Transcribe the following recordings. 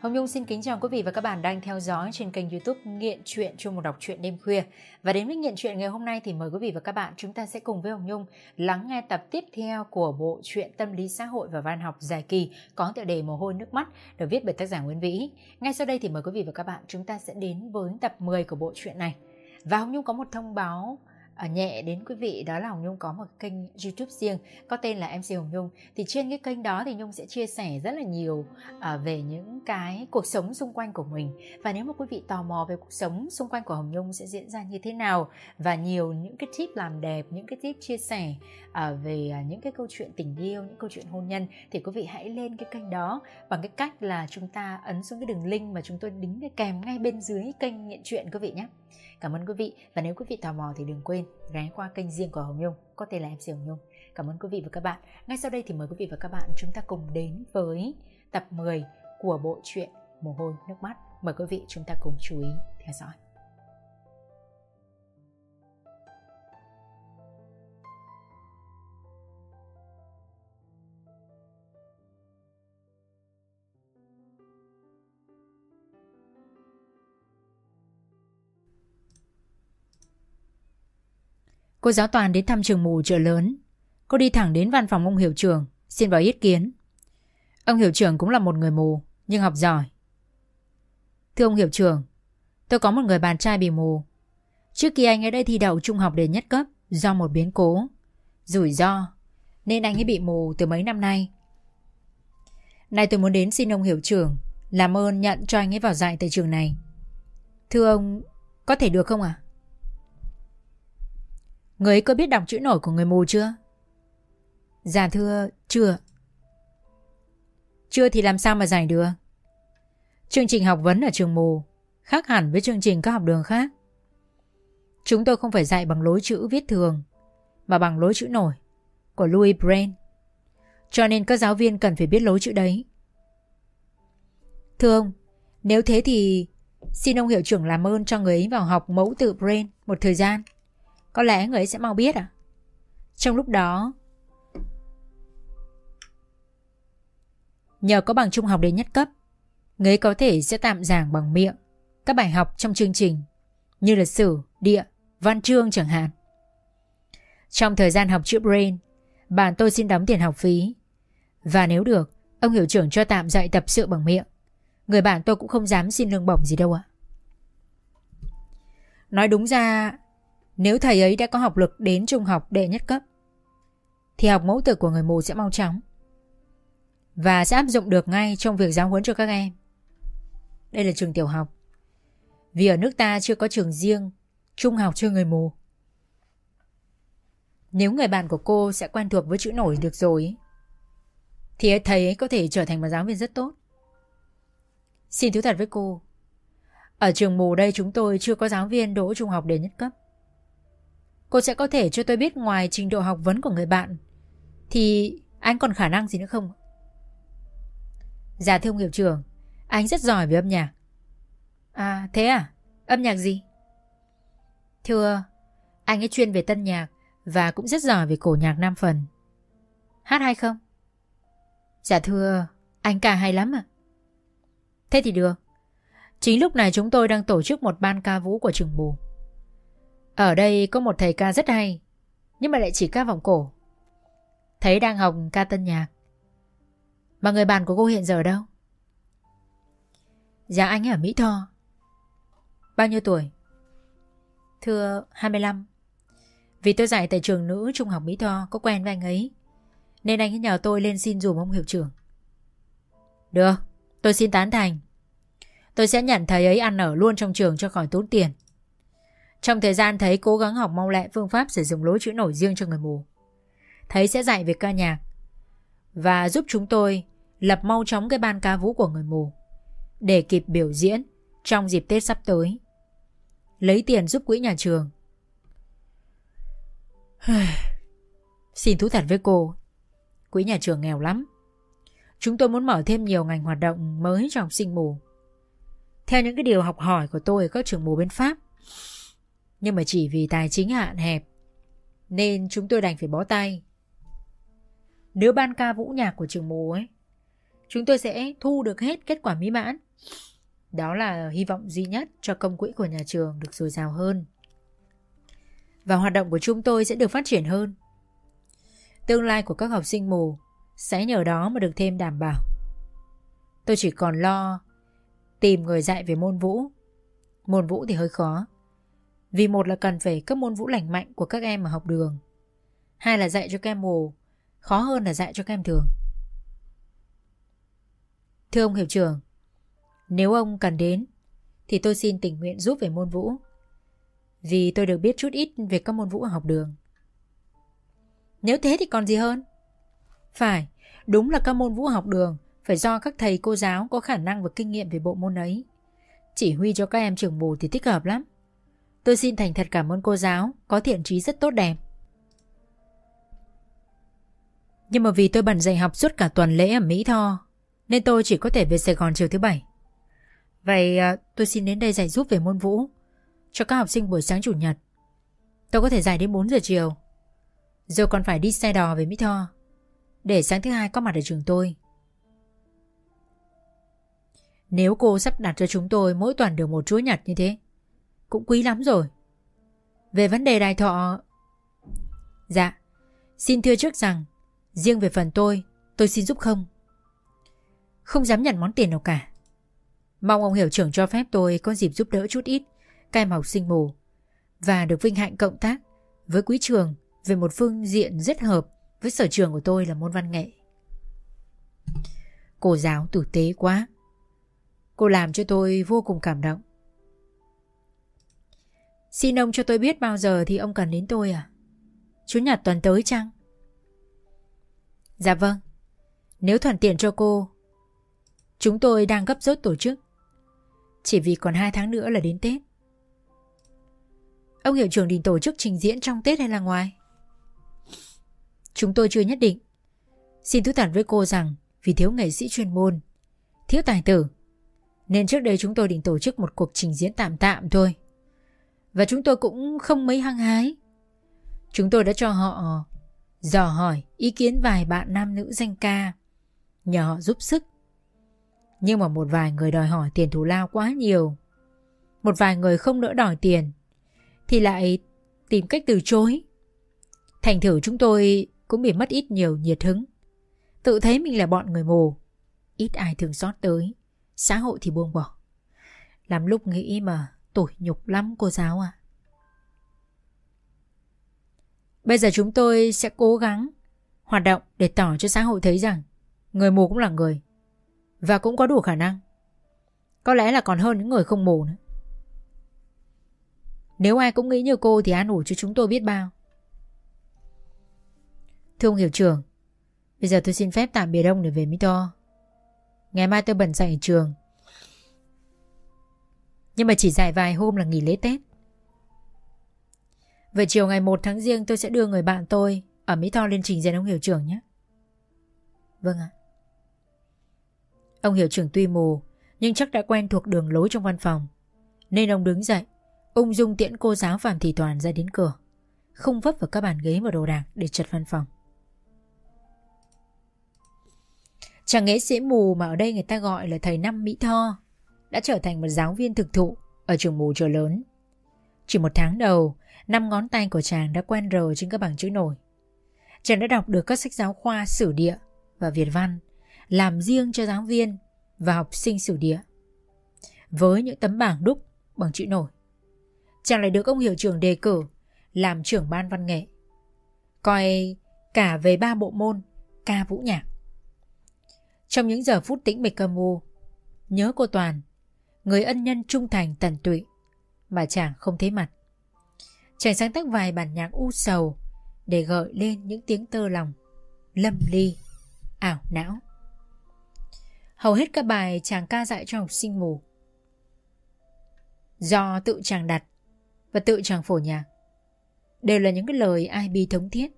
Hồng Nhung xin kính chào quý vị và các bạn đang theo dõi trên kênh youtube Nghiện Chuyện Chung một đọc truyện đêm khuya. Và đến với Nghiện Chuyện ngày hôm nay thì mời quý vị và các bạn chúng ta sẽ cùng với Hồng Nhung lắng nghe tập tiếp theo của bộ truyện tâm lý xã hội và văn học dài kỳ có tựa đề Mồ hôi nước mắt, được viết bởi tác giả Nguyễn Vĩ. Ngay sau đây thì mời quý vị và các bạn chúng ta sẽ đến với tập 10 của bộ truyện này. Và Hồng Nhung có một thông báo ở nhẹ đến quý vị đó là Hồng Nhung có một kênh YouTube riêng có tên là MC Hồng Nhung. Thì trên cái kênh đó thì Nhung sẽ chia sẻ rất là nhiều uh, về những cái cuộc sống xung quanh của mình. Và nếu mà quý vị tò mò về cuộc sống xung quanh của Hồng Nhung sẽ diễn ra như thế nào và nhiều những cái tip làm đẹp những cái tip chia sẻ uh, về uh, những cái câu chuyện tình yêu những câu chuyện hôn nhân thì quý vị hãy lên cái kênh đó. Bằng cái cách là chúng ta ấn xuống cái đường link mà chúng tôi đính kèm ngay bên dưới kênh nghiện chuyện quý vị nhé. Cảm ơn quý vị và nếu quý vị tò mò thì đừng quên ghé qua kênh riêng của Hồng Nhung, có tên là MC Hồng Nhung. Cảm ơn quý vị và các bạn. Ngay sau đây thì mời quý vị và các bạn chúng ta cùng đến với tập 10 của bộ truyện Mồ hôi nước mắt. Mời quý vị chúng ta cùng chú ý theo dõi. Cô giáo toàn đến thăm trường mù chợ lớn. Cô đi thẳng đến văn phòng ông hiệu trưởng, xin vào ý kiến. Ông hiệu trưởng cũng là một người mù, nhưng học giỏi. Thưa ông hiệu trưởng, tôi có một người bạn trai bị mù. Trước kia anh ấy đã thi đậu trung học để nhất cấp do một biến cố, rủi ro, nên anh ấy bị mù từ mấy năm nay. Nay tôi muốn đến xin ông hiệu trưởng làm ơn nhận cho anh ấy vào dạy tại trường này. Thưa ông, có thể được không ạ? À? Người ấy có biết đọc chữ nổi của người mù chưa? Dạ thưa, chưa. Chưa thì làm sao mà giải được? Chương trình học vấn ở trường mù khác hẳn với chương trình các học đường khác. Chúng tôi không phải dạy bằng lối chữ viết thường, mà bằng lối chữ nổi của Louis Brain. Cho nên các giáo viên cần phải biết lối chữ đấy. Thưa ông, nếu thế thì xin ông hiệu trưởng làm ơn cho người ấy vào học mẫu tự Brain một thời gian. Có lẽ người ấy sẽ mau biết à? Trong lúc đó Nhờ có bằng trung học đến nhất cấp Người ấy có thể sẽ tạm giảng bằng miệng Các bài học trong chương trình Như lịch sử, địa, văn chương chẳng hạn. Trong thời gian học chữ brain Bạn tôi xin đóng tiền học phí. Và nếu được Ông hiệu trưởng cho tạm dạy tập sự bằng miệng. Người bạn tôi cũng không dám xin lương bổng gì đâu ạ. Nói đúng ra nếu thầy ấy đã có học lực đến trung học đệ nhất cấp, Thì học mẫu tử của người mù sẽ mau chóng. Và sẽ áp dụng được ngay trong việc giáo huấn cho các em. Đây là trường tiểu học. Vì ở nước ta chưa có trường riêng, Trung học cho người mù. Nếu người bạn của cô sẽ quen thuộc với chữ nổi được rồi, Thì thầy ấy có thể trở thành một giáo viên rất tốt. Xin thú thật với cô, Ở trường mù đây chúng tôi chưa có giáo viên đỗ trung học đệ nhất cấp. Cô sẽ có thể cho tôi biết ngoài trình độ học vấn của người bạn, Thì anh còn khả năng gì nữa không? Dạ thưa ông hiệu trưởng, Anh rất giỏi về âm nhạc À thế à? Âm nhạc gì? Thưa, Anh ấy chuyên về tân nhạc Và cũng rất giỏi về cổ nhạc nam phần Hát hay không? Dạ thưa, Anh ca hay lắm à Thế thì được Chính lúc này chúng tôi đang tổ chức một ban ca vũ của trường bù ở đây có một thầy ca rất hay, Nhưng mà lại chỉ ca vọng cổ. Thấy đang học ca tân nhạc. Mà người bạn của cô hiện giờ đâu? Dạ anh ấy ở Mỹ Tho. Bao nhiêu tuổi? Thưa 25 Vì tôi dạy tại trường nữ trung học Mỹ Tho, Có quen với anh ấy, Nên anh ấy nhờ tôi lên xin dùm ông hiệu trưởng. Được, Tôi xin tán thành. Tôi sẽ nhận thầy ấy ăn ở luôn trong trường cho khỏi tốn tiền trong thời gian thấy cố gắng học mau lẹ phương pháp sử dụng lối chữ nổi riêng cho người mù. Thấy sẽ dạy về ca nhạc và giúp chúng tôi lập mau chóng cái ban ca vũ của người mù để kịp biểu diễn trong dịp Tết sắp tới. Lấy tiền giúp quỹ nhà trường. Xin thú thật với cô, quỹ nhà trường nghèo lắm. Chúng tôi muốn mở thêm nhiều ngành hoạt động mới cho học sinh mù. Theo những cái điều học hỏi của tôi ở các trường mù bên Pháp, nhưng mà chỉ vì tài chính hạn hẹp, Nên chúng tôi đành phải bó tay Nếu ban ca vũ nhạc của trường mù ấy, chúng tôi sẽ thu được hết kết quả mỹ mãn. Đó là hy vọng duy nhất cho công quỹ của nhà trường được dồi dào hơn. Và hoạt động của chúng tôi sẽ được phát triển hơn. Tương lai của các học sinh mù sẽ nhờ đó mà được thêm đảm bảo. Tôi chỉ còn lo tìm người dạy về môn vũ. Môn vũ thì hơi khó. Vì một là cần phải cấp môn vũ lành mạnh của các em ở học đường. Hai là dạy cho các em mù, khó hơn là dạy cho các em thường. Thưa ông hiệu trưởng, nếu ông cần đến, thì tôi xin tình nguyện giúp về môn vũ. Vì tôi được biết chút ít về các môn vũ ở học đường. Nếu thế thì còn gì hơn? Phải, đúng là các môn vũ học đường phải do các thầy cô giáo có khả năng và kinh nghiệm về bộ môn ấy. Chỉ huy cho các em trường bù thì thích hợp lắm. Tôi xin thành thật cảm ơn cô giáo, có thiện trí rất tốt đẹp. Nhưng mà vì tôi bận dạy học suốt cả tuần lễ ở Mỹ Tho, nên tôi chỉ có thể về Sài Gòn chiều thứ bảy. Vậy à, tôi xin đến đây dạy giúp về môn vũ cho các học sinh buổi sáng chủ nhật. Tôi có thể dạy đến 4 giờ chiều. Rồi còn phải đi xe đò về Mỹ Tho để sáng thứ hai có mặt ở trường tôi. Nếu cô sắp đặt cho chúng tôi mỗi tuần được một chuỗi nhật như thế, cũng quý lắm rồi. Về vấn đề đài thọ... Dạ, xin thưa trước rằng, riêng về phần tôi, tôi xin giúp không. Không dám nhận món tiền nào cả. Mong ông hiểu trưởng cho phép tôi có dịp giúp đỡ chút ít các em học sinh mù và được vinh hạnh cộng tác với quý trường về một phương diện rất hợp với sở trường của tôi là môn văn nghệ. Cô giáo tử tế quá. Cô làm cho tôi vô cùng cảm động. Xin ông cho tôi biết bao giờ thì ông cần đến tôi à? chú nhật tuần tới chăng? Dạ vâng. Nếu thuận tiện cho cô, chúng tôi đang gấp rút tổ chức. Chỉ vì còn hai tháng nữa là đến Tết. Ông hiệu trưởng định tổ chức trình diễn trong Tết hay là ngoài? Chúng tôi chưa nhất định. Xin thú thật với cô rằng vì thiếu nghệ sĩ chuyên môn, thiếu tài tử, nên trước đây chúng tôi định tổ chức một cuộc trình diễn tạm tạm thôi. Và chúng tôi cũng không mấy hăng hái. Chúng tôi đã cho họ dò hỏi ý kiến vài bạn nam nữ danh ca, nhờ họ giúp sức. Nhưng mà một vài người đòi hỏi tiền thù lao quá nhiều. Một vài người không nỡ đòi tiền, thì lại tìm cách từ chối. Thành thử chúng tôi cũng bị mất ít nhiều nhiệt hứng. Tự thấy mình là bọn người mù, ít ai thường xót tới, xã hội thì buông bỏ. Làm lúc nghĩ mà tủi nhục lắm cô giáo à. Bây giờ chúng tôi sẽ cố gắng hoạt động để tỏ cho xã hội thấy rằng người mù cũng là người và cũng có đủ khả năng. Có lẽ là còn hơn những người không mù nữa. Nếu ai cũng nghĩ như cô thì an ủi cho chúng tôi biết bao. Thưa ông hiệu trưởng, bây giờ tôi xin phép tạm biệt ông để về Mỹ To. Ngày mai tôi bận dạy ở trường. Nhưng mà chỉ dài vài hôm là nghỉ lễ Tết. Về chiều ngày 1 tháng riêng tôi sẽ đưa người bạn tôi ở Mỹ Tho lên trình diện ông hiệu trưởng nhé. Vâng ạ. Ông hiệu trưởng tuy mù nhưng chắc đã quen thuộc đường lối trong văn phòng. Nên ông đứng dậy, ung dung tiễn cô giáo Phạm Thị Toàn ra đến cửa. Không vấp vào các bàn ghế và đồ đạc để chật văn phòng. Chàng nghệ sĩ mù mà ở đây người ta gọi là thầy Năm Mỹ Tho đã trở thành một giáo viên thực thụ ở trường mù chợ lớn. Chỉ một tháng đầu, năm ngón tay của chàng đã quen rờ trên các bảng chữ nổi. Chàng đã đọc được các sách giáo khoa sử địa và Việt văn, làm riêng cho giáo viên và học sinh sử địa. Với những tấm bảng đúc bằng chữ nổi, chàng lại được ông hiệu trưởng đề cử làm trưởng ban văn nghệ. Coi cả về ba bộ môn ca vũ nhạc. Trong những giờ phút tĩnh mịch cầm u, nhớ cô Toàn, người ân nhân trung thành tận tụy, mà chàng không thấy mặt. Chàng sáng tác vài bản nhạc u sầu để gợi lên những tiếng tơ lòng, lâm ly, ảo não. Hầu hết các bài chàng ca dạy cho học sinh mù. Do tự chàng đặt và tự chàng phổ nhạc, đều là những cái lời ai bi thống thiết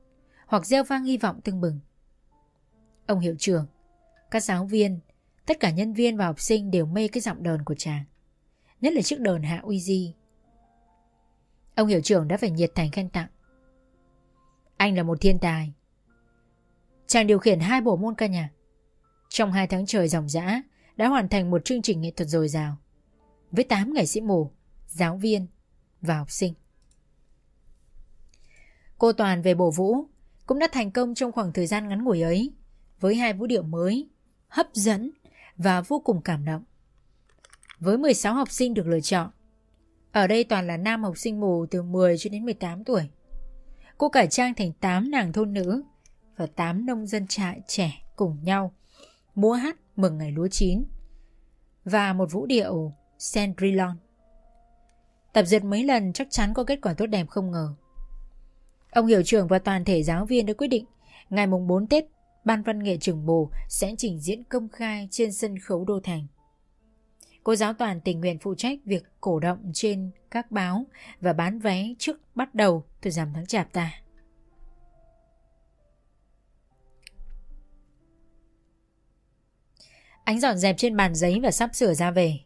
hoặc gieo vang hy vọng tưng bừng. Ông hiệu trưởng các giáo viên, tất cả nhân viên và học sinh đều mê cái giọng đờn của chàng. Nhất là chiếc đờn hạ uy di. Ông hiệu trưởng đã phải nhiệt thành khen tặng. Anh là một thiên tài. Chàng điều khiển hai bộ môn ca nhạc. Trong hai tháng trời dòng dã đã hoàn thành một chương trình nghệ thuật dồi dào với 8 nghệ sĩ mù, giáo viên và học sinh. Cô Toàn về bổ vũ cũng đã thành công trong khoảng thời gian ngắn ngủi ấy với hai vũ điệu mới, hấp dẫn và vô cùng cảm động. Với 16 học sinh được lựa chọn, ở đây toàn là nam học sinh mù từ 10 cho đến 18 tuổi. Cô cải trang thành 8 nàng thôn nữ và 8 nông dân trại trẻ cùng nhau múa hát mừng ngày lúa chín và một vũ điệu Sandrilon. Tập dượt mấy lần chắc chắn có kết quả tốt đẹp không ngờ. Ông hiệu trưởng và toàn thể giáo viên đã quyết định ngày mùng 4 Tết, Ban văn nghệ trường bồ sẽ trình diễn công khai trên sân khấu Đô Thành. Cô giáo toàn tình nguyện phụ trách việc cổ động trên các báo và bán vé trước bắt đầu từ giảm tháng chạp ta. Ánh dọn dẹp trên bàn giấy và sắp sửa ra về.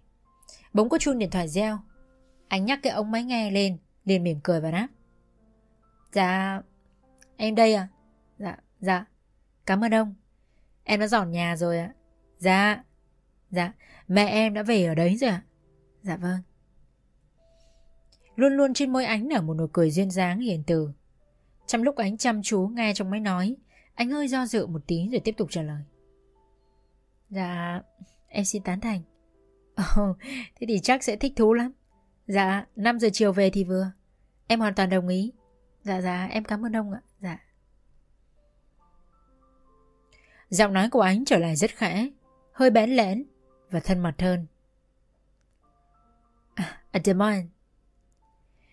Bỗng có chuông điện thoại reo. Anh nhắc cái ống máy nghe lên, liền mỉm cười và đáp. Dạ, em đây à? Dạ, dạ, cảm ơn ông. Em đã dọn nhà rồi ạ. Dạ, dạ, mẹ em đã về ở đấy rồi ạ. Dạ vâng. Luôn luôn trên môi ánh nở một nụ cười duyên dáng hiền từ. Trong lúc ánh chăm chú nghe trong máy nói, anh hơi do dự một tí rồi tiếp tục trả lời. Dạ, em xin tán thành. Ồ, oh, thế thì chắc sẽ thích thú lắm. Dạ, 5 giờ chiều về thì vừa. Em hoàn toàn đồng ý. Dạ dạ, em cảm ơn ông ạ. Giọng nói của ánh trở lại rất khẽ, hơi bén lẽn và thân mật hơn. À, à demain.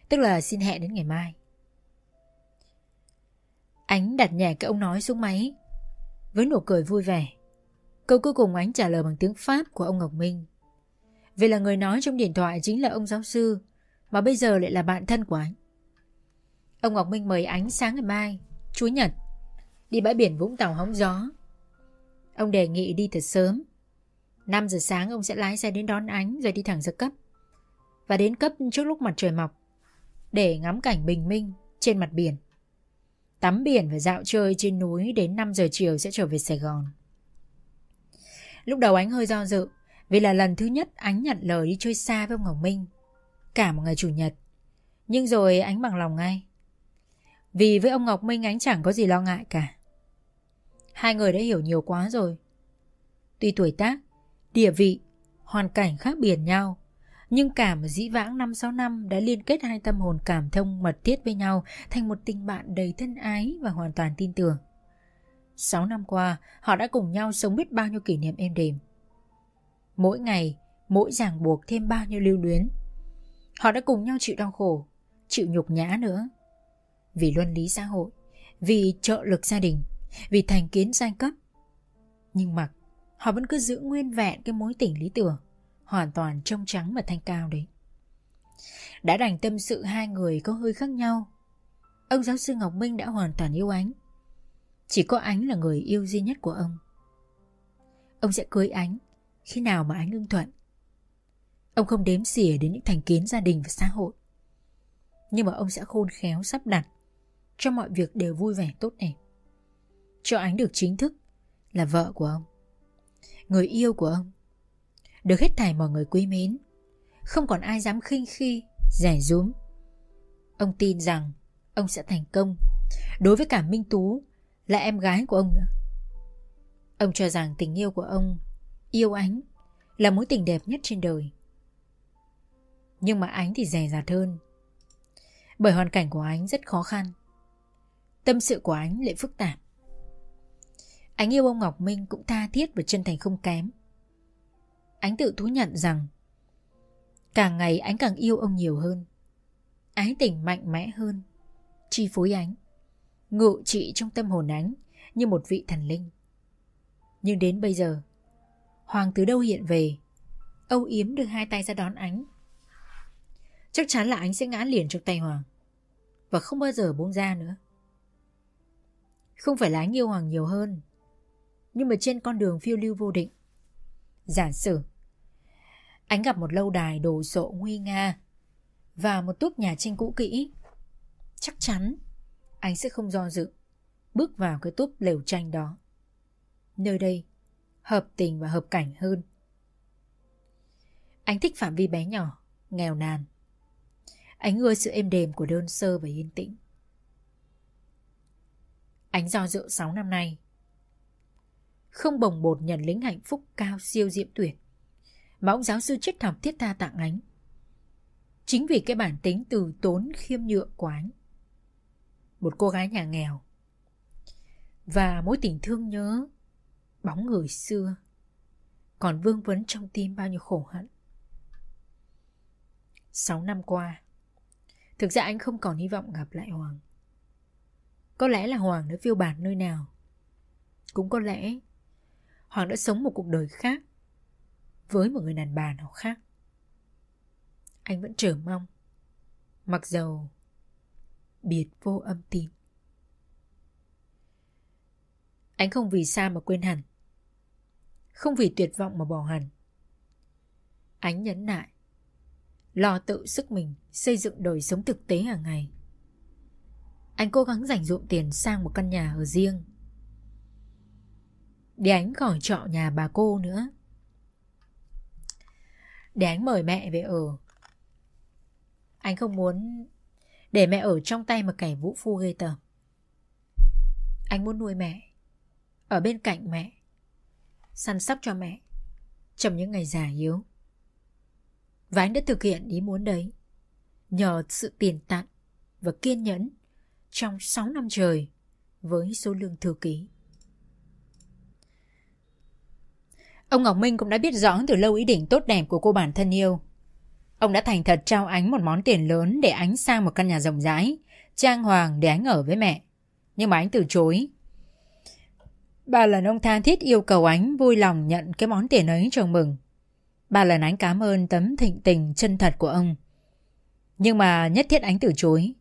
Tức là xin hẹn đến ngày mai. Ánh đặt nhẹ cái ông nói xuống máy với nụ cười vui vẻ. Câu cuối cùng ánh trả lời bằng tiếng Pháp của ông Ngọc Minh. Vì là người nói trong điện thoại chính là ông giáo sư mà bây giờ lại là bạn thân của ánh. Ông Ngọc Minh mời ánh sáng ngày mai, Chúa Nhật, đi bãi biển Vũng Tàu hóng gió. Ông đề nghị đi thật sớm. 5 giờ sáng ông sẽ lái xe đến đón ánh rồi đi thẳng ra cấp. Và đến cấp trước lúc mặt trời mọc, để ngắm cảnh bình minh trên mặt biển. Tắm biển và dạo chơi trên núi đến 5 giờ chiều sẽ trở về Sài Gòn. Lúc đầu ánh hơi do dự, vì là lần thứ nhất ánh nhận lời đi chơi xa với ông Ngọc Minh. Cả một ngày chủ nhật. Nhưng rồi ánh bằng lòng ngay. Vì với ông Ngọc Minh ánh chẳng có gì lo ngại cả. Hai người đã hiểu nhiều quá rồi. Tuy tuổi tác, địa vị, hoàn cảnh khác biệt nhau, nhưng cả một dĩ vãng 5-6 năm đã liên kết hai tâm hồn cảm thông mật thiết với nhau thành một tình bạn đầy thân ái và hoàn toàn tin tưởng. 6 năm qua, họ đã cùng nhau sống biết bao nhiêu kỷ niệm êm đềm. Mỗi ngày, mỗi ràng buộc thêm bao nhiêu lưu luyến. Họ đã cùng nhau chịu đau khổ, chịu nhục nhã nữa vì luân lý xã hội, vì trợ lực gia đình, vì thành kiến giai cấp. Nhưng mặc, họ vẫn cứ giữ nguyên vẹn cái mối tình lý tưởng, hoàn toàn trong trắng và thanh cao đấy. Đã đành tâm sự hai người có hơi khác nhau. Ông giáo sư Ngọc Minh đã hoàn toàn yêu ánh. Chỉ có ánh là người yêu duy nhất của ông. Ông sẽ cưới ánh khi nào mà ánh ưng thuận. Ông không đếm xỉa đến những thành kiến gia đình và xã hội. Nhưng mà ông sẽ khôn khéo sắp đặt cho mọi việc đều vui vẻ tốt đẹp. Cho ánh được chính thức là vợ của ông, người yêu của ông, được hết thảy mọi người quý mến, không còn ai dám khinh khi, rẻ rúm. Ông tin rằng ông sẽ thành công, đối với cả Minh Tú là em gái của ông nữa. Ông cho rằng tình yêu của ông, yêu ánh, là mối tình đẹp nhất trên đời. Nhưng mà ánh thì rẻ rạt hơn. Bởi hoàn cảnh của ánh rất khó khăn. Tâm sự của Ánh lại phức tạp. Anh yêu ông Ngọc Minh cũng tha thiết và chân thành không kém. Anh tự thú nhận rằng càng ngày anh càng yêu ông nhiều hơn. Ái tình mạnh mẽ hơn, chi phối Ánh, ngự trị trong tâm hồn Ánh như một vị thần linh. Nhưng đến bây giờ, Hoàng từ đâu hiện về, Âu Yếm đưa hai tay ra đón ánh. Chắc chắn là Ánh sẽ ngã liền trong tay Hoàng và không bao giờ buông ra nữa. Không phải là anh yêu Hoàng nhiều hơn nhưng mà trên con đường phiêu lưu vô định Giả sử Anh gặp một lâu đài đồ sộ nguy nga Và một túp nhà tranh cũ kỹ Chắc chắn Anh sẽ không do dự Bước vào cái túp lều tranh đó Nơi đây hợp tình và hợp cảnh hơn. Anh thích phạm vi bé nhỏ, nghèo nàn. Anh ưa sự êm đềm của đơn sơ và yên tĩnh. Anh do dự 6 năm nay. Không bồng bột nhận lính hạnh phúc cao siêu diễm tuyệt. Mà ông giáo sư triết học thiết tha tặng anh. Chính vì cái bản tính từ tốn khiêm nhượng của anh. Một cô gái nhà nghèo. Và mối tình thương nhớ bóng người xưa còn vương vấn trong tim bao nhiêu khổ hận. Sáu năm qua, thực ra anh không còn hy vọng gặp lại Hoàng. Có lẽ là Hoàng đã phiêu bạt nơi nào. Cũng có lẽ Hoàng đã sống một cuộc đời khác với một người đàn bà nào khác. Anh vẫn chờ mong, mặc dầu biệt vô âm tín. Anh không vì xa mà quên hẳn. Không vì tuyệt vọng mà bỏ hẳn. Anh nhấn nại. Lo tự sức mình xây dựng đời sống thực tế hàng ngày. Anh cố gắng dành dụm tiền sang một căn nhà ở riêng. Để ánh khỏi trọ nhà bà cô nữa. Để ánh mời mẹ về ở. Anh không muốn để mẹ ở trong tay một kẻ vũ phu ghê tởm. Anh muốn nuôi mẹ ở bên cạnh mẹ săn sóc cho mẹ trong những ngày già yếu và anh đã thực hiện ý muốn đấy nhờ sự tiền tặng và kiên nhẫn trong 6 năm trời với số lương thư ký. Ông Ngọc Minh cũng đã biết rõ từ lâu ý định tốt đẹp của cô bản thân yêu. Ông đã thành thật trao ánh một món tiền lớn để ánh sang một căn nhà rộng rãi, trang hoàng để ánh ở với mẹ. Nhưng mà ánh từ chối Ba lần ông tha thiết yêu cầu ánh vui lòng nhận cái món tiền ấy cho mừng. Ba lần ánh cảm ơn tấm thịnh tình chân thật của ông. Nhưng mà nhất thiết ánh từ chối.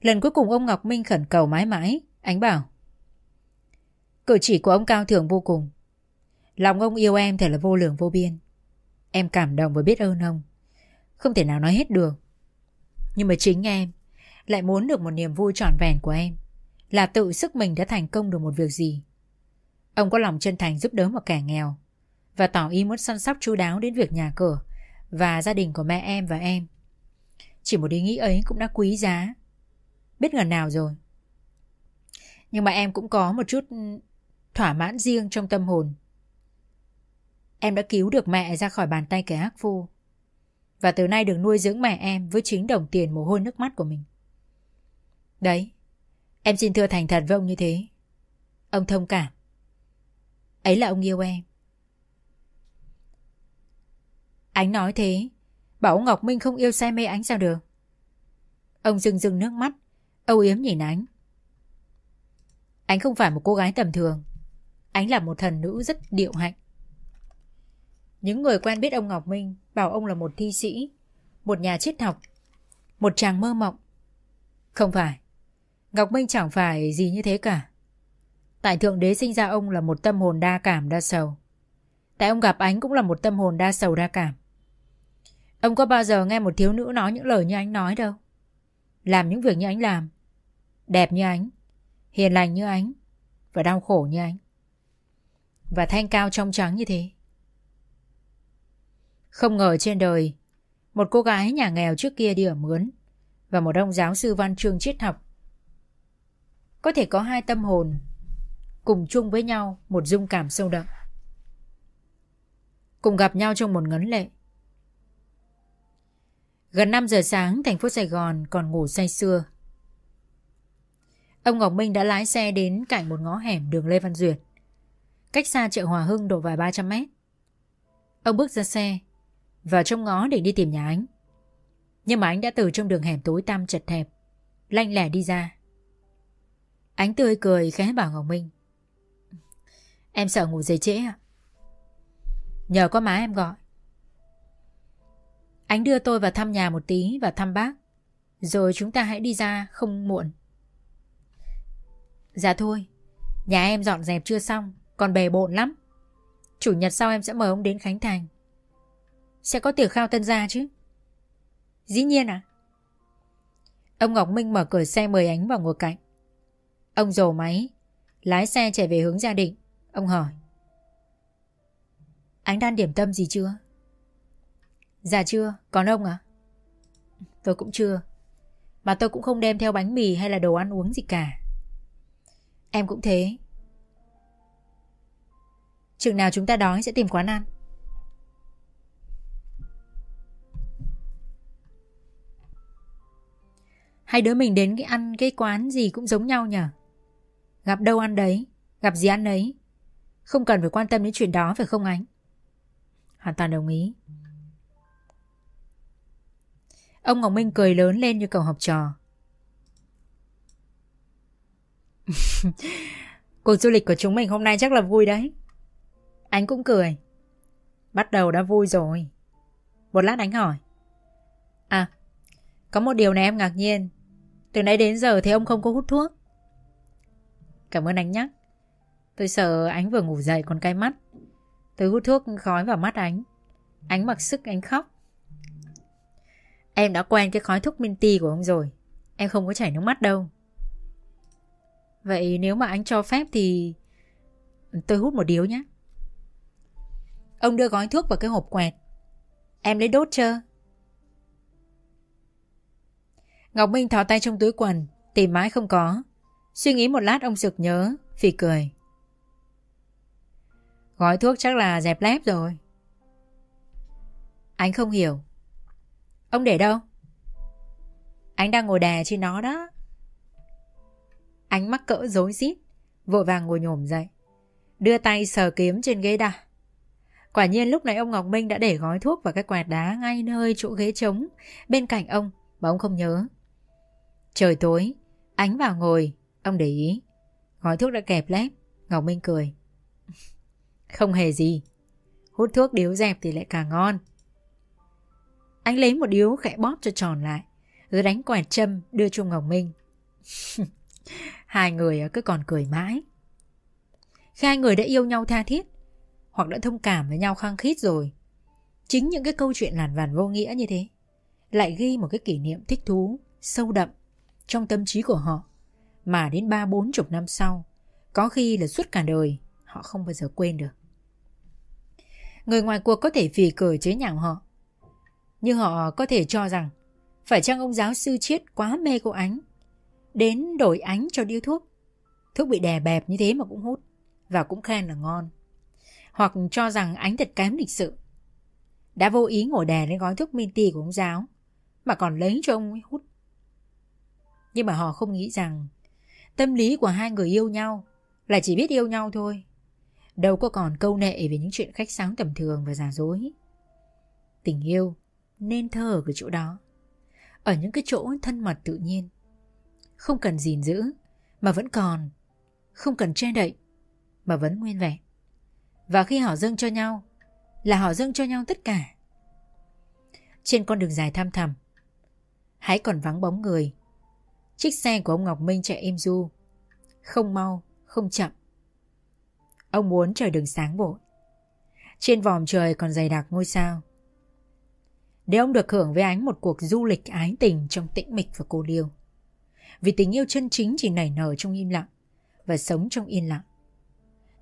Lần cuối cùng ông Ngọc Minh khẩn cầu mãi mãi, ánh bảo. Cử chỉ của ông cao thượng vô cùng. Lòng ông yêu em thật là vô lượng vô biên. Em cảm động và biết ơn ông. Không thể nào nói hết được. Nhưng mà chính em lại muốn được một niềm vui trọn vẹn của em. Là tự sức mình đã thành công được một việc gì Ông có lòng chân thành giúp đỡ một kẻ nghèo và tỏ ý muốn săn sóc chu đáo đến việc nhà cửa và gia đình của mẹ em và em. Chỉ một ý nghĩ ấy cũng đã quý giá. Biết ngần nào rồi. Nhưng mà em cũng có một chút thỏa mãn riêng trong tâm hồn. Em đã cứu được mẹ ra khỏi bàn tay kẻ ác phu. Và từ nay được nuôi dưỡng mẹ em với chính đồng tiền mồ hôi nước mắt của mình. Đấy, em xin thưa thành thật với ông như thế. Ông thông cảm. Ấy là ông yêu em Ánh nói thế Bảo Ngọc Minh không yêu say mê ánh sao được Ông rưng rưng nước mắt Âu yếm nhìn ánh Ánh không phải một cô gái tầm thường Ánh là một thần nữ rất điệu hạnh những người quen biết ông Ngọc Minh Bảo ông là một thi sĩ, Một nhà triết học, Một chàng mơ mộng Không phải, Ngọc Minh chẳng phải gì như thế cả Tại Thượng Đế sinh ra ông là một tâm hồn đa cảm, đa sầu. Tại ông gặp ánh cũng là một tâm hồn đa sầu, đa cảm. Ông có bao giờ nghe một thiếu nữ nói những lời như anh nói đâu. Làm những việc như anh làm. Đẹp như anh. Hiền lành như anh. Và đau khổ như anh. Và thanh cao trong trắng như thế. Không ngờ trên đời, một cô gái nhà nghèo trước kia đi ở mướn và một ông giáo sư văn chương triết học có thể có hai tâm hồn cùng chung với nhau một dung cảm sâu đậm. Cùng gặp nhau trong một ngấn lệ. Gần 5 giờ sáng, thành phố Sài Gòn còn ngủ say sưa. Ông Ngọc Minh đã lái xe đến cạnh một ngõ hẻm đường Lê Văn Duyệt. Cách xa chợ Hòa Hưng độ vài 300 mét. Ông bước ra xe, vào trong ngõ để đi tìm nhà anh Nhưng mà anh đã từ trong đường hẻm tối tăm chật hẹp, lanh lẻ đi ra. Ánh tươi cười khẽ bảo Ngọc Minh. Em sợ ngủ dậy trễ à? Nhờ có má em gọi. Anh đưa tôi vào thăm nhà một tí và thăm bác. Rồi chúng ta hãy đi ra không muộn. Dạ thôi, nhà em dọn dẹp chưa xong, còn bề bộn lắm. Chủ nhật sau em sẽ mời ông đến Khánh Thành. Sẽ có tiệc khao tân gia chứ? Dĩ nhiên à? Ông Ngọc Minh mở cửa xe mời ánh vào ngồi cạnh. Ông dồ máy, lái xe chạy về hướng gia đình. Ông hỏi Ánh đang điểm tâm gì chưa? Dạ chưa, còn ông à? Tôi cũng chưa. Mà tôi cũng không đem theo bánh mì hay là đồ ăn uống gì cả. Em cũng thế. Chừng nào chúng ta đói sẽ tìm quán ăn. Hai đứa mình đến cái ăn cái quán gì cũng giống nhau nhở? Gặp đâu ăn đấy, gặp gì ăn đấy. Không cần phải quan tâm đến chuyện đó phải không anh? Hoàn toàn đồng ý. Ông Ngọc Minh cười lớn lên như cậu học trò. Cuộc du lịch của chúng mình hôm nay chắc là vui đấy. Anh cũng cười. Bắt đầu đã vui rồi. Một lát anh hỏi. À, có một điều này em ngạc nhiên. Từ nãy đến giờ thì ông không có hút thuốc. Cảm ơn anh nhắc. Tôi sợ anh vừa ngủ dậy còn cay mắt. Tôi hút thuốc khói vào mắt anh. Anh mặc sức, anh khóc. Em đã quen cái khói thuốc minty của ông rồi. Em không có chảy nước mắt đâu. Vậy nếu mà anh cho phép thì tôi hút một điếu nhé. Ông đưa gói thuốc vào cái hộp quẹt. Em lấy đốt chưa Ngọc Minh thò tay trong túi quần, tìm mãi không có. Suy nghĩ một lát ông sực nhớ, phì cười. Gói thuốc chắc là dẹp lép rồi. Anh không hiểu. Ông để đâu? Anh đang ngồi đè trên nó đó. Anh mắc cỡ dối rít Vội vàng ngồi nhổm dậy Đưa tay sờ kiếm trên ghế đà Quả nhiên lúc này ông Ngọc Minh đã để gói thuốc vào cái quạt đá ngay nơi chỗ ghế trống bên cạnh ông mà ông không nhớ. Trời tối, ánh vào ngồi, ông để ý. Gói thuốc đã kẹp lép, Ngọc Minh cười. Không hề gì, hút thuốc điếu dẹp thì lại càng ngon. Anh lấy một điếu khẽ bóp cho tròn lại, rồi đánh quẹt châm đưa cho Ngọc Minh. Hai người cứ còn cười mãi. Khi hai người đã yêu nhau tha thiết, hoặc đã thông cảm với nhau khăng khít rồi, chính những cái câu chuyện làn vàn vô nghĩa như thế lại ghi một cái kỷ niệm thích thú, sâu đậm trong tâm trí của họ mà đến ba bốn chục năm sau, có khi là suốt cả đời họ không bao giờ quên được. Người ngoài cuộc có thể phì cười chế nhạo họ, nhưng họ có thể cho rằng phải chăng ông giáo sư chiết quá mê cô ánh đến đổi ánh cho điếu thuốc. Thuốc bị đè bẹp như thế mà cũng hút và cũng khen là ngon. Hoặc cho rằng ánh thật kém lịch sự. Đã vô ý ngồi đè lên gói thuốc minty của ông giáo mà còn lấy cho ông ấy hút. Nhưng mà họ không nghĩ rằng tâm lý của hai người yêu nhau là chỉ biết yêu nhau thôi. Đâu có còn câu nệ về những chuyện khách sáo tầm thường và giả dối. Tình yêu nên thơ ở cái chỗ đó. Ở những cái chỗ thân mật tự nhiên không cần gìn giữ mà vẫn còn, không cần che đậy mà vẫn nguyên vẹn. Và khi họ dâng cho nhau là họ dâng cho nhau tất cả. Trên con đường dài thăm thầm hãy còn vắng bóng người. Chiếc xe của ông Ngọc Minh chạy êm du, không mau, không chậm. Ông muốn trời đường sáng vội. Trên vòm trời còn dày đặc ngôi sao. Để ông được hưởng với ánh một cuộc du lịch ái tình trong tĩnh mịch và cô liêu vì tình yêu chân chính chỉ nảy nở trong im lặng và sống trong yên lặng.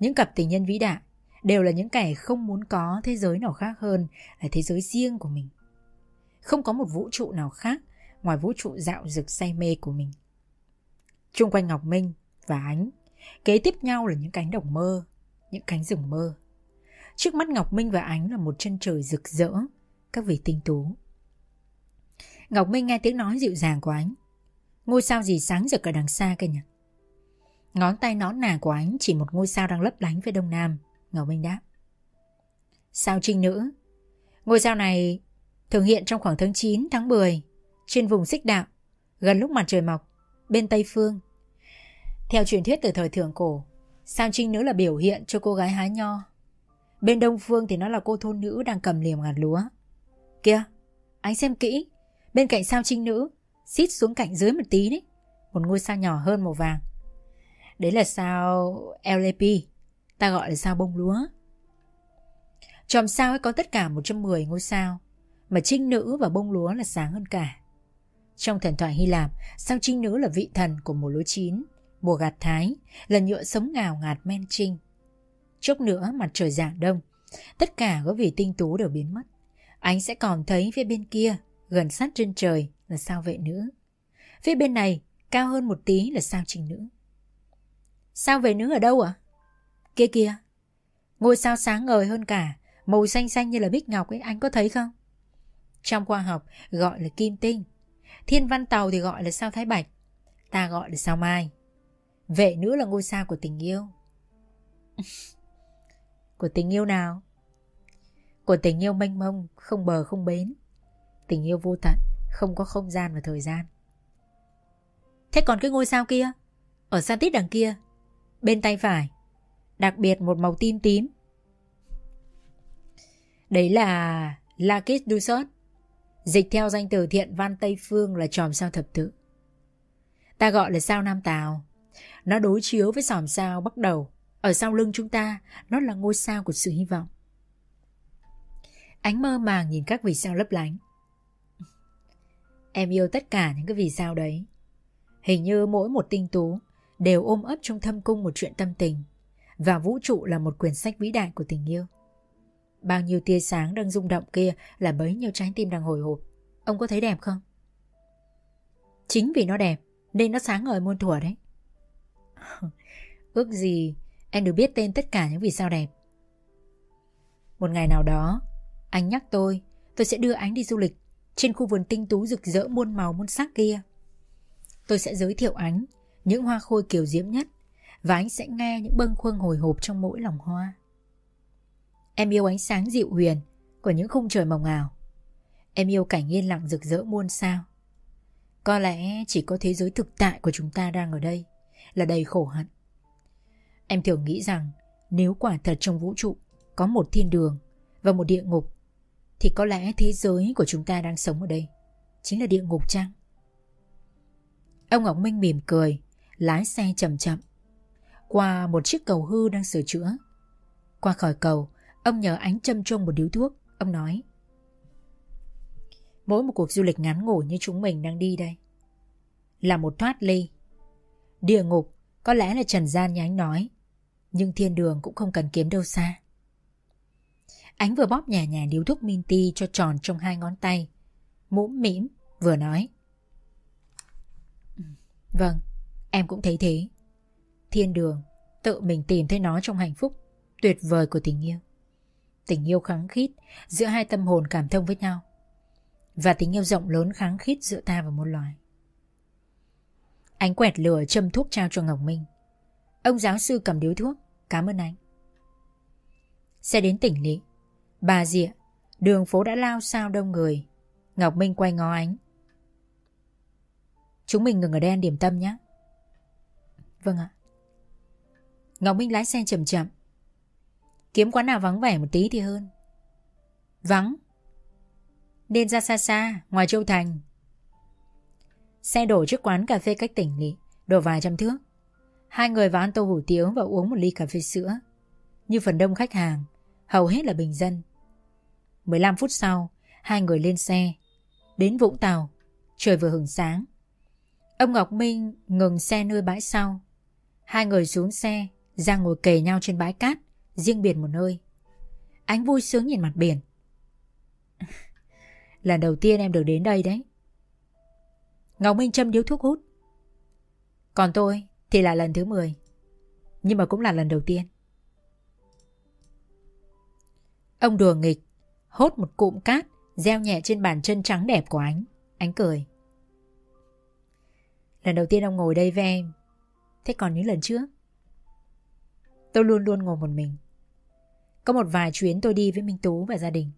Những cặp tình nhân vĩ đại đều là những kẻ không muốn có thế giới nào khác hơn là thế giới riêng của mình. Không có một vũ trụ nào khác ngoài vũ trụ dạo rực say mê của mình. Trung quanh Ngọc Minh và Ánh, kế tiếp nhau là những cánh đồng mơ, những cánh rừng mơ. Trước mắt Ngọc Minh và Ánh là một chân trời rực rỡ, các vị tinh tú. Ngọc Minh nghe tiếng nói dịu dàng của Ánh, Ngôi sao gì sáng rực ở đằng xa kìa nhỉ? Ngón tay nón nà của ánh chỉ một ngôi sao đang lấp lánh về đông nam. Ngọc Minh đáp. Sao trinh nữ? Ngôi sao này thường hiện trong khoảng tháng 9, tháng 10 trên vùng xích đạo, gần lúc mặt trời mọc, bên Tây Phương. Theo truyền thuyết từ thời thượng cổ, sao trinh nữ là biểu hiện cho cô gái hái nho. Bên Đông Phương thì nó là cô thôn nữ đang cầm liềm ngạt lúa. Kìa, anh xem kỹ, bên cạnh sao trinh nữ xít xuống cạnh dưới một tí đấy một ngôi sao nhỏ hơn màu vàng đấy là sao LAP ta gọi là sao bông lúa chòm sao ấy có tất cả 110 ngôi sao mà trinh nữ và bông lúa là sáng hơn cả trong thần thoại Hy Lạp sao trinh nữ là vị thần của mùa lúa chín mùa gặt thái là nhựa sống ngào ngạt men trinh chốc nữa mặt trời dạng đông Tất cả các vị tinh tú đều biến mất. Anh sẽ còn thấy phía bên kia, gần sát trên trời là sao vệ nữ. Phía bên này, cao hơn một tí là sao Trinh nữ. Sao vệ nữ ở đâu ạ? À? Kia kia. Ngôi sao sáng ngời hơn cả, màu xanh xanh như là bích ngọc ấy, anh có thấy không? Trong khoa học gọi là kim tinh. Thiên văn tàu thì gọi là sao thái bạch. Ta gọi là sao mai. Vệ nữ là ngôi sao của tình yêu. của tình yêu nào? Của tình yêu mênh mông, không bờ không bến. Tình yêu vô tận, không có không gian và thời gian. Thế còn cái ngôi sao kia? Ở xa tít đằng kia, bên tay phải, đặc biệt một màu tím tím. Đấy là Lakis Dusot, dịch theo danh từ thiện văn Tây Phương là tròm sao thập tự. Ta gọi là sao Nam Tào. Nó đối chiếu với sòm sao bắt đầu. Ở sau lưng chúng ta, nó là ngôi sao của sự hy vọng. Ánh mơ màng nhìn các vì sao lấp lánh. Em yêu tất cả những cái vì sao đấy. Hình như mỗi một tinh tú đều ôm ấp trong thâm cung một chuyện tâm tình và vũ trụ là một quyển sách vĩ đại của tình yêu. Bao nhiêu tia sáng đang rung động kia là bấy nhiêu trái tim đang hồi hộp. Ông có thấy đẹp không? Chính vì nó đẹp nên nó sáng ngời muôn thuở đấy. Ước gì em được biết tên tất cả những vì sao đẹp. Một ngày nào đó, anh nhắc tôi, tôi sẽ đưa anh đi du lịch trên khu vườn tinh tú rực rỡ muôn màu muôn sắc kia. Tôi sẽ giới thiệu ánh những hoa khôi kiều diễm nhất và anh sẽ nghe những bâng khuâng hồi hộp trong mỗi lòng hoa. Em yêu ánh sáng dịu huyền của những khung trời mộng ảo. Em yêu cảnh yên lặng rực rỡ muôn sao. Có lẽ chỉ có thế giới thực tại của chúng ta đang ở đây là đầy khổ hận. Em thường nghĩ rằng nếu quả thật trong vũ trụ có một thiên đường và một địa ngục thì có lẽ thế giới của chúng ta đang sống ở đây chính là địa ngục chăng? Ông Ngọc Minh mỉm cười, lái xe chậm chậm qua một chiếc cầu hư đang sửa chữa. Qua khỏi cầu, ông nhờ ánh châm trông một điếu thuốc, ông nói Mỗi một cuộc du lịch ngắn ngủi như chúng mình đang đi đây Là một thoát ly. Địa ngục có lẽ là trần gian như anh nói Nhưng thiên đường cũng không cần kiếm đâu xa. Ánh vừa bóp nhẹ nhẹ điếu thuốc minty cho tròn trong hai ngón tay Mũm mĩm vừa nói Vâng, em cũng thấy thế. Thiên đường Tự mình tìm thấy nó trong hạnh phúc Tuyệt vời của tình yêu. Tình yêu kháng khít Giữa hai tâm hồn cảm thông với nhau và tình yêu rộng lớn kháng khít giữa ta và một loài. Anh quẹt lửa châm thuốc trao cho Ngọc Minh. Ông giáo sư cầm điếu thuốc, cảm ơn anh. Xe đến tỉnh lỵ, bà dịa, đường phố đã lao sao đông người. Ngọc Minh quay ngó ánh. Chúng mình ngừng ở đây ăn điểm tâm nhé. Vâng ạ. Ngọc Minh lái xe chậm chậm. Kiếm quán nào vắng vẻ một tí thì hơn. Vắng, nên ra xa xa, ngoài Châu Thành. Xe đổ trước quán cà phê cách tỉnh lỵ, đổ vài trăm thước. Hai người vào ăn tô hủ tiếu và uống một ly cà phê sữa. Như phần đông khách hàng, hầu hết là bình dân. 15 phút sau, hai người lên xe. Đến Vũng Tàu, trời vừa hừng sáng. Ông Ngọc Minh ngừng xe nơi bãi sau. Hai người xuống xe, ra ngồi kề nhau trên bãi cát, riêng biệt một nơi. Ánh vui sướng nhìn mặt biển. Lần đầu tiên em được đến đây đấy. Ngọc Minh châm điếu thuốc hút. Còn tôi thì là lần thứ 10 Nhưng mà cũng là lần đầu tiên. Ông đùa nghịch, Hốt một cụm cát, Gieo nhẹ trên bàn chân trắng đẹp của anh. Anh cười. Lần đầu tiên ông ngồi đây với em. Thế còn những lần trước? Tôi luôn luôn ngồi một mình. Có một vài chuyến tôi đi với Minh Tú và gia đình.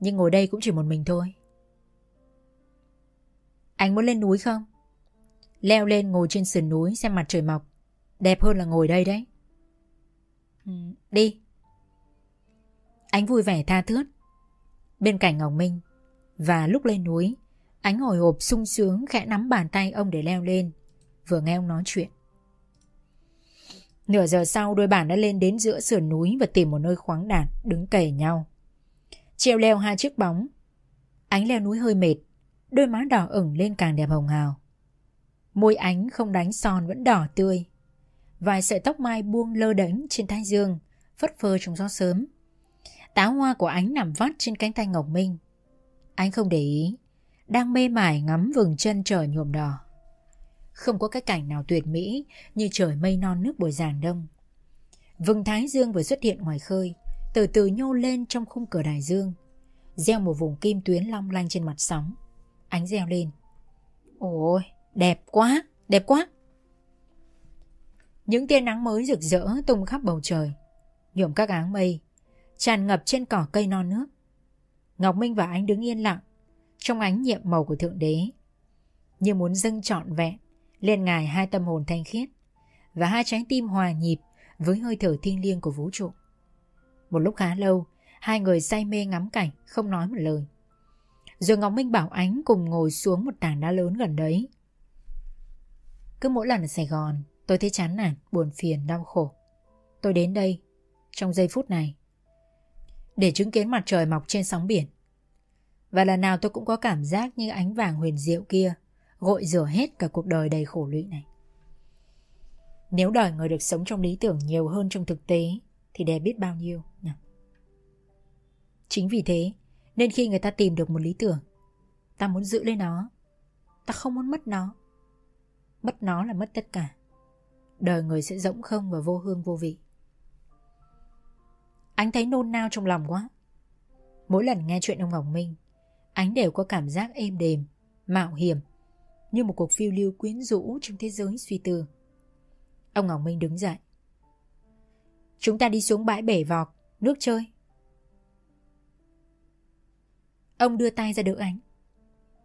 Nhưng ngồi đây cũng chỉ một mình thôi. Anh muốn lên núi không? Leo lên ngồi trên sườn núi xem mặt trời mọc. Đẹp hơn là ngồi đây đấy. Ừ, Đi. Anh vui vẻ tha thướt. Bên cạnh Ngọc Minh Và lúc lên núi Ánh hồi hộp sung sướng khẽ nắm bàn tay ông để leo lên Vừa nghe ông nói chuyện. Nửa giờ sau đôi bạn đã lên đến giữa sườn núi Và tìm một nơi khoáng đạt đứng kề nhau. Treo leo hai chiếc bóng. Ánh leo núi hơi mệt Đôi má đỏ ửng lên càng đẹp hồng hào. Môi ánh không đánh son vẫn đỏ tươi. Vài sợi tóc mai buông lơ đễnh trên thái dương Phất phơ trong gió sớm. Táo hoa của ánh nằm vắt trên cánh tay Ngọc Minh. Anh không để ý, đang mê mải ngắm vừng chân trời nhuộm đỏ. Không có cái cảnh nào tuyệt mỹ như trời mây non nước buổi giảng đông. Vừng Thái Dương vừa xuất hiện ngoài khơi, từ từ nhô lên trong khung cửa đại dương, gieo một vùng kim tuyến long lanh trên mặt sóng. Ánh gieo lên. Ôi, đẹp quá, đẹp quá. Những tia nắng mới rực rỡ tung khắp bầu trời, nhuộm các áng mây, tràn ngập trên cỏ cây non nước. Ngọc Minh và anh đứng yên lặng, trong ánh nhiệm màu của Thượng Đế, như muốn dâng trọn vẹn lên ngài hai tâm hồn thanh khiết và hai trái tim hòa nhịp với hơi thở thiêng liêng của vũ trụ. Một lúc khá lâu, hai người say mê ngắm cảnh, không nói một lời. Rồi Ngọc Minh bảo Ánh cùng ngồi xuống một tảng đá lớn gần đấy. Cứ mỗi lần ở Sài Gòn, tôi thấy chán nản, buồn phiền, đau khổ. Tôi đến đây, trong giây phút này, để chứng kiến mặt trời mọc trên sóng biển. Và lần nào tôi cũng có cảm giác như ánh vàng huyền diệu kia gội rửa hết cả cuộc đời đầy khổ lụy này. Nếu đòi người được sống trong lý tưởng nhiều hơn trong thực tế, thì đẹp biết bao nhiêu nhỉ? Chính vì thế, nên khi người ta tìm được một lý tưởng, ta muốn giữ lấy nó, ta không muốn mất nó mất nó là mất tất cả đời người sẽ rỗng không và vô hương vô vị anh thấy nôn nao trong lòng quá mỗi lần nghe chuyện ông ngọc minh, anh đều có cảm giác êm đềm, mạo hiểm như một cuộc phiêu lưu quyến rũ trong thế giới suy tư. Ông ngọc minh đứng dậy. Chúng ta đi xuống bãi bể vọt nước chơi. Ông đưa tay ra đỡ anh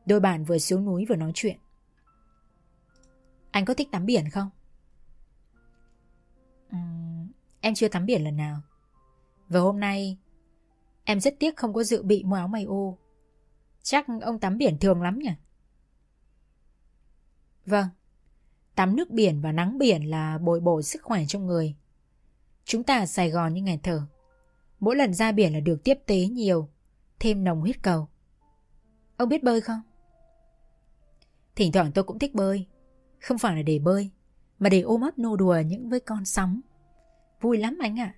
đôi bạn vừa xuống núi vừa nói chuyện. Anh có thích tắm biển không? Uhm, em chưa tắm biển lần nào. Và hôm nay Em rất tiếc không có dự bị mua áo may ô. Chắc ông tắm biển thường lắm nhỉ? Vâng. Tắm nước biển và nắng biển là bồi bổ sức khỏe trong người. Chúng ta ở Sài Gòn như ngày thở Mỗi lần ra biển là được tiếp tế nhiều, Thêm nồng huyết cầu. Ông biết bơi không? Thỉnh thoảng tôi cũng thích bơi. Không phải là để bơi, Mà để ôm ấp nô đùa những với con sóng. Vui lắm anh ạ.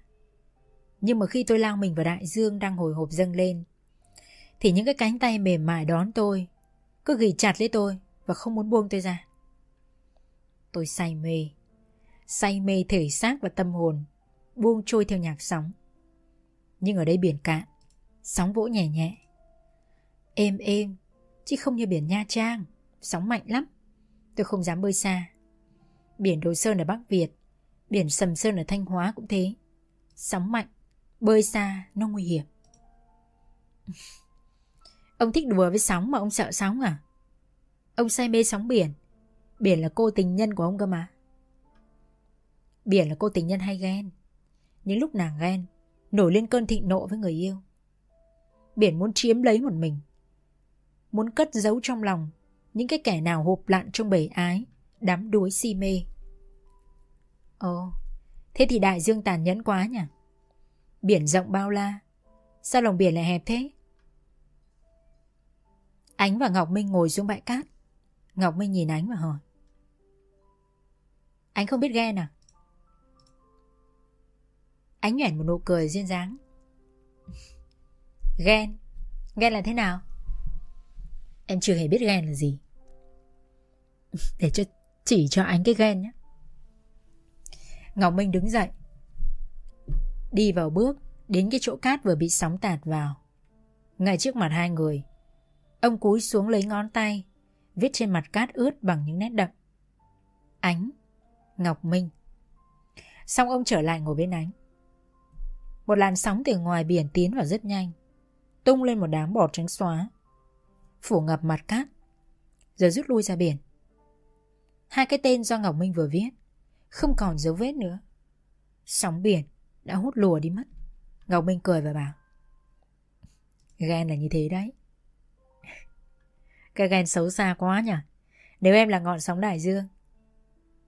Nhưng mà khi tôi lao mình vào đại dương đang hồi hộp dâng lên, Thì những cái cánh tay mềm mại đón tôi, Cứ ghi chặt lấy tôi Và không muốn buông tôi ra. Tôi say mê. Say mê thể xác và tâm hồn, Buông trôi theo nhạc sóng. Nhưng ở đây biển cạn, Sóng vỗ nhẹ nhẹ. Êm êm, Chứ không như biển Nha Trang, Sóng mạnh lắm. Tôi không dám bơi xa. Biển Đồ Sơn ở Bắc Việt, Biển Sầm Sơn ở Thanh Hóa cũng thế. Sóng mạnh, Bơi xa nó nguy hiểm. Ông thích đùa với sóng mà ông sợ sóng à? Ông say mê sóng biển Biển là cô tình nhân của ông cơ mà. Biển là cô tình nhân hay ghen? Những lúc nàng ghen, Nổi lên cơn thịnh nộ với người yêu. Biển muốn chiếm lấy một mình, Muốn cất giấu trong lòng Những cái kẻ nào hộp lặn trong bể ái, Đắm đuối, si mê. Ồ, Thế thì đại dương tàn nhẫn quá nhỉ? Biển rộng bao la, Sao lòng biển lại hẹp thế? Ánh và Ngọc Minh ngồi xuống bãi cát. Ngọc Minh nhìn Ánh và hỏi. Ánh không biết ghen à? Ánh nhoẻn một nụ cười duyên dáng. Ghen? Ghen là thế nào? Em chưa hề biết ghen là gì. Để cho, chỉ cho anh cái ghen nhé. Ngọc Minh đứng dậy. Đi vào bước, Đến cái chỗ cát vừa bị sóng tạt vào. Ngay trước mặt hai người, Ông cúi xuống lấy ngón tay Viết trên mặt cát ướt bằng những nét đậm. Ánh, Ngọc Minh. Xong ông trở lại ngồi bên ánh. Một làn sóng từ ngoài biển tiến vào rất nhanh, Tung lên một đám bọt trắng xóa. Phủ ngập mặt cát, Rồi rút lui ra biển. Hai cái tên do Ngọc Minh vừa viết, Không còn dấu vết nữa. Sóng biển đã hút lùa đi mất. Ngọc Minh cười và bảo, Ghen là như thế đấy. Cái ghen xấu xa quá nhỉ? Nếu em là ngọn sóng đại dương,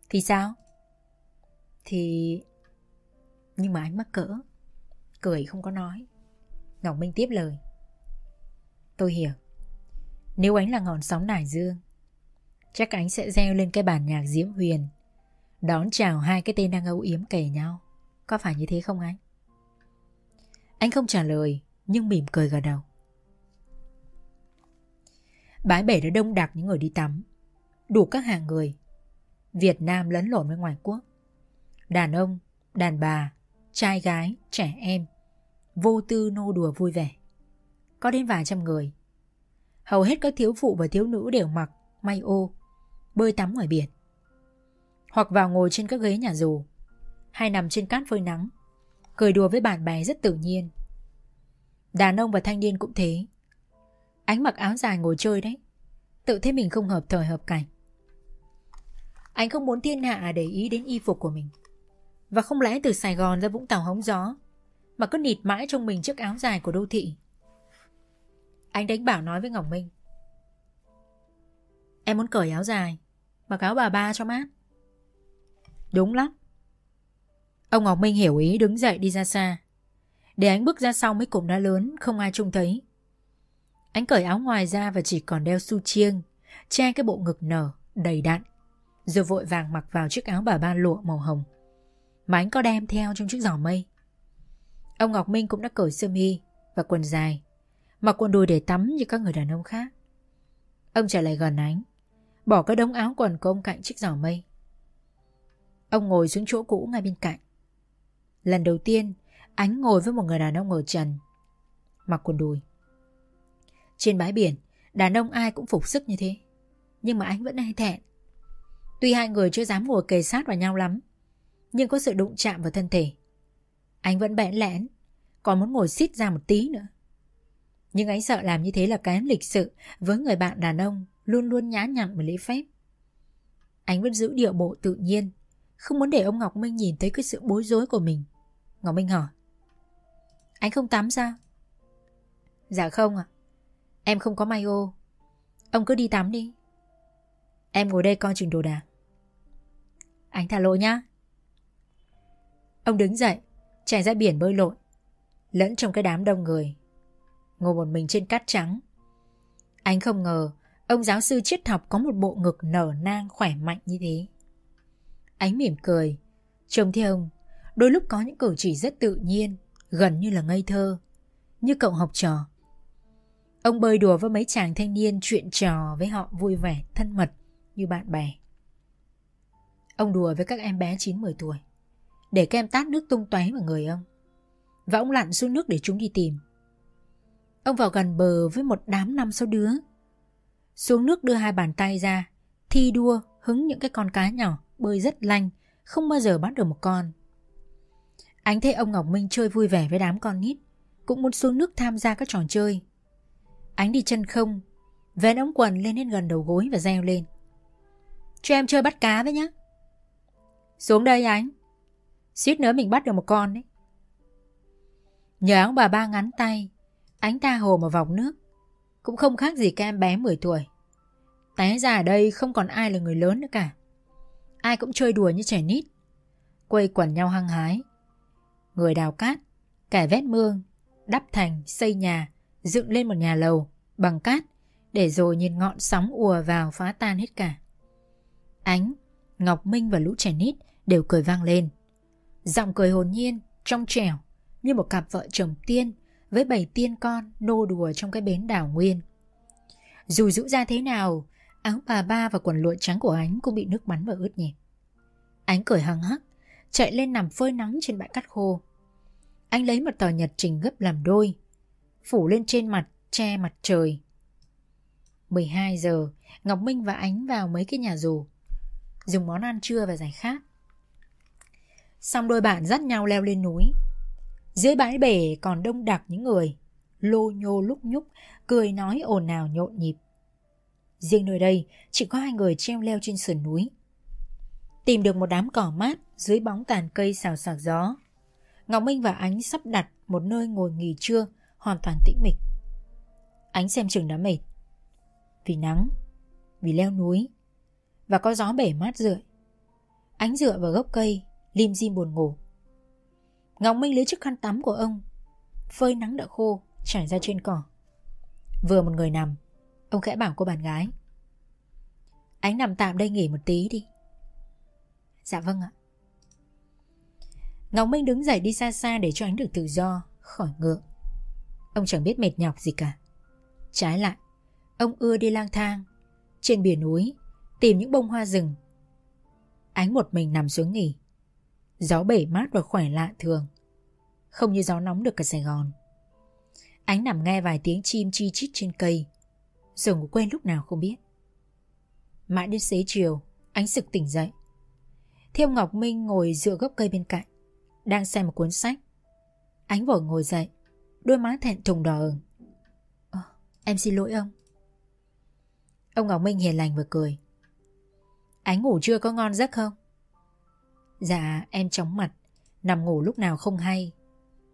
Thì sao? Thì... Nhưng mà anh mắc cỡ Cười không có nói Ngọc Minh tiếp lời Tôi hiểu Nếu anh là ngọn sóng đại dương, Chắc anh sẽ gieo lên cái bản nhạc diễm huyền, Đón chào hai cái tên đang âu yếm kể nhau có phải như thế không anh? Anh không trả lời, Nhưng mỉm cười gật đầu Bãi bể đã đông đặc những người đi tắm. Đủ các hàng người. Việt Nam lẫn lộn với ngoài quốc. Đàn ông, đàn bà, trai gái, trẻ em. Vô tư nô đùa vui vẻ. Có đến vài trăm người. Hầu hết các thiếu phụ và thiếu nữ đều mặc May ô Bơi tắm ngoài biển. Hoặc vào ngồi trên các ghế nhà dù Hay nằm trên cát phơi nắng. Cười đùa với bạn bè rất tự nhiên. Đàn ông và thanh niên cũng thế. Ánh mặc áo dài ngồi chơi đấy. Tự thấy mình không hợp thời hợp cảnh. Anh không muốn thiên hạ để ý đến y phục của mình. Và không lẽ từ Sài Gòn ra Vũng Tàu hóng gió, Mà cứ nịt mãi trong mình chiếc áo dài của đô thị? Anh đánh bảo nói với Ngọc Minh. Em muốn cởi áo dài, Mặc áo bà ba cho mát. Đúng lắm. Ông Ngọc Minh hiểu ý, đứng dậy đi ra xa. Để anh bước ra sau mấy cụm đá lớn, Không ai trông thấy. Anh cởi áo ngoài ra và chỉ còn đeo su chiêng Che cái bộ ngực nở Đầy đặn Rồi vội vàng mặc vào chiếc áo bà ba lụa màu hồng Mà anh có đem theo trong chiếc giỏ mây. Ông Ngọc Minh cũng đã cởi sơ mi Và quần dài Mặc quần đùi để tắm như các người đàn ông khác. Ông trở lại gần ánh, Bỏ cái đống áo quần của ông cạnh chiếc giỏ mây. Ông ngồi xuống chỗ cũ ngay bên cạnh. Lần đầu tiên Ánh ngồi với một người đàn ông ở trần Mặc quần đùi. Trên bãi biển, Đàn ông ai cũng phục sức như thế. Nhưng mà anh vẫn hay thẹn. Tuy hai người chưa dám ngồi kề sát vào nhau lắm, Nhưng có sự đụng chạm vào thân thể. Anh vẫn bẽn lẽn, Còn muốn ngồi xít ra một tí nữa. Nhưng anh sợ làm như thế là kém lịch sự Với người bạn đàn ông Luôn luôn nhã nhặn và lễ phép. Anh vẫn giữ điệu bộ tự nhiên, Không muốn để ông Ngọc Minh nhìn thấy cái sự bối rối của mình. Ngọc Minh hỏi, Anh không tắm sao? Dạ không ạ. Em không có may ô. Ông cứ đi tắm đi. Em ngồi đây coi chừng đồ đạc. Anh thả lỗi nhá. Ông đứng dậy, Chạy ra biển bơi lội, Lẫn trong cái đám đông người, Ngồi một mình trên cát trắng. Anh không ngờ Ông giáo sư triết học có một bộ ngực nở nang khỏe mạnh như thế. Ánh mỉm cười, Trông thấy ông, Đôi lúc có những cử chỉ rất tự nhiên, Gần như là ngây thơ, Như cậu học trò. Ông bơi đùa với mấy chàng thanh niên Chuyện trò với họ vui vẻ, thân mật Như bạn bè. Ông đùa với các em bé 9-10 tuổi. Để các em tát nước tung tóe vào người ông. Và ông lặn xuống nước để chúng đi tìm. Ông vào gần bờ với một đám năm sáu đứa. Xuống nước đưa hai bàn tay ra Thi đua hứng những cái con cá nhỏ Bơi rất lanh Không bao giờ bắt được một con. Anh thấy ông Ngọc Minh chơi vui vẻ với đám con nít Cũng muốn xuống nước tham gia các trò chơi. Ánh đi chân không. Vén ống quần lên đến gần đầu gối và reo lên. Cho em chơi bắt cá với nhá. Xuống đây ánh. Suýt nữa mình bắt được một con đấy. Nhờ ông bà ba ngắn tay Ánh ta hồ một vòng nước. Cũng không khác gì các em bé 10 tuổi. Té ra ở đây không còn ai là người lớn nữa cả. Ai cũng chơi đùa như trẻ nít. Quây quần nhau hăng hái. Người đào cát, kẻ vét mương, đắp thành, xây nhà, dựng lên một nhà lầu bằng cát để rồi nhìn ngọn sóng ùa vào phá tan hết cả. Ánh, Ngọc Minh và lũ trẻ nít đều cười vang lên. Giọng cười hồn nhiên, trong trẻo như một cặp vợ chồng tiên với bảy tiên con nô đùa trong cái bến đảo nguyên. Dù rũ ra thế nào, áo bà ba và quần lụa trắng của ánh cũng bị nước bắn và ướt nhẹp. Ánh cười hăng hắc, chạy lên nằm phơi nắng trên bãi cát khô. Anh lấy một tờ nhật trình gấp làm đôi Phủ lên trên mặt, Che mặt trời. 12 giờ, Ngọc Minh và Ánh vào mấy cái nhà dù Dùng món ăn trưa và giải khát. Xong đôi bạn dắt nhau leo lên núi. Dưới bãi bể còn đông đặc những người. Lô nhô lúc nhúc, Cười nói ồn ào nhộn nhịp. Riêng nơi đây, Chỉ có hai người treo leo trên sườn núi. Tìm được một đám cỏ mát Dưới bóng tàn cây xào xạc gió. Ngọc Minh và Ánh sắp đặt một nơi ngồi nghỉ trưa hoàn toàn tĩnh mịch. Ánh xem chừng đã mệt. Vì nắng, vì leo núi và có gió bể mát rượi. Ánh dựa vào gốc cây, lim dim buồn ngủ. Ngọc Minh lấy chiếc khăn tắm của ông, phơi nắng đã khô, trải ra trên cỏ. Vừa một người nằm, ông khẽ bảo cô bạn gái. Ánh nằm tạm đây nghỉ một tí đi. Dạ vâng ạ. Ngọc Minh đứng dậy đi xa xa để cho ánh được tự do, khỏi ngựa. Ông chẳng biết mệt nhọc gì cả. Trái lại, ông ưa đi lang thang trên biển núi tìm những bông hoa rừng. Ánh một mình nằm xuống nghỉ. Gió bể mát và khỏe lạ thường. Không như gió nóng được ở Sài Gòn. Ánh nằm nghe vài tiếng chim chi chít trên cây. Rồi ngủ quên lúc nào không biết. Mãi đến xế chiều, ánh sực tỉnh dậy. Thiêu Ngọc Minh ngồi dựa gốc cây bên cạnh, đang xem một cuốn sách. Ánh vội ngồi dậy, đôi má thẹn thùng đỏ ửng. Ờ, em xin lỗi ông. Ông Ngọc Minh hiền lành vừa cười. Ánh ngủ chưa có ngon giấc không? Dạ, em chóng mặt, nằm ngủ lúc nào không hay.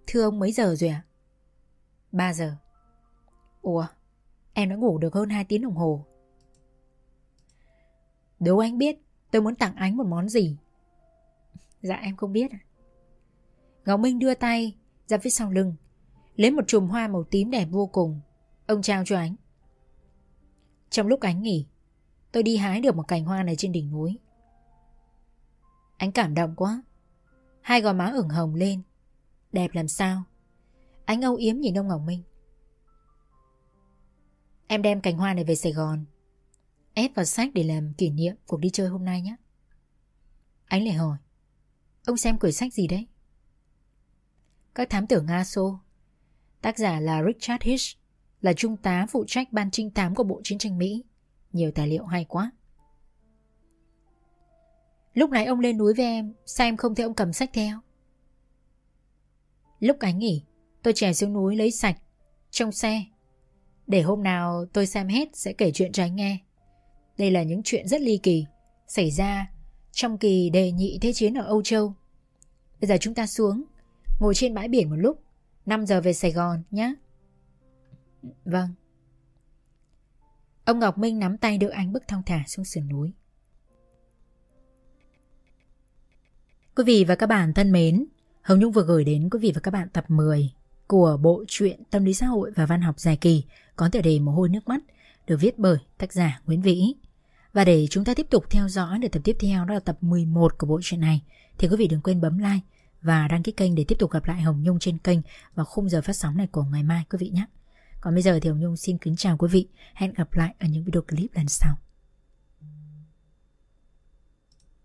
Thưa ông mấy giờ rồi ạ? À? 3 giờ. Ủa, em đã ngủ được hơn 2 tiếng đồng hồ. Đố anh biết tôi muốn tặng anh một món gì. Dạ em không biết. Ngọc Minh đưa tay ra phía sau lưng, lấy một chùm hoa màu tím đẹp vô cùng. Ông trao cho anh. Trong lúc ánh nghỉ, tôi đi hái được một cành hoa này trên đỉnh núi. Anh cảm động quá. Hai gò má ửng hồng lên. Đẹp làm sao? Anh âu yếm nhìn ông Ngọc Minh. Em đem cành hoa này về Sài Gòn. Ép vào sách để làm kỷ niệm cuộc đi chơi hôm nay nhé. Anh lại hỏi. Ông xem quyển sách gì đấy? Các thám tử Nga Xô. Tác giả là Richard Hitch, là trung tá phụ trách ban trinh thám của Bộ Chiến tranh Mỹ. Nhiều tài liệu hay quá. Lúc nãy ông lên núi với em, sao em không thấy ông cầm sách theo? Lúc ánh nghỉ, tôi trèo xuống núi lấy sạch, trong xe. Để hôm nào tôi xem hết sẽ kể chuyện cho anh nghe. Đây là những chuyện rất ly kỳ, xảy ra trong kỳ đề nhị thế chiến ở Âu Châu. Bây giờ chúng ta xuống, ngồi trên bãi biển một lúc, 5 giờ về Sài Gòn nhé. Vâng. Ông Ngọc Minh nắm tay đưa anh bước thong thả xuống sườn núi. Quý vị và các bạn thân mến, Hồng Nhung vừa gửi đến quý vị và các bạn tập 10 của bộ truyện Tâm lý xã hội và văn học dài kỳ có tựa đề Mồ hôi nước mắt được viết bởi tác giả Nguyễn Vĩ. Và để chúng ta tiếp tục theo dõi để tập tiếp theo đó là tập 11 của bộ truyện này thì quý vị đừng quên bấm like và đăng ký kênh để tiếp tục gặp lại Hồng Nhung trên kênh vào khung giờ phát sóng này của ngày mai, quý vị nhé. Còn bây giờ thì Hồng Nhung xin kính chào quý vị. Hẹn gặp lại ở những video clip lần sau.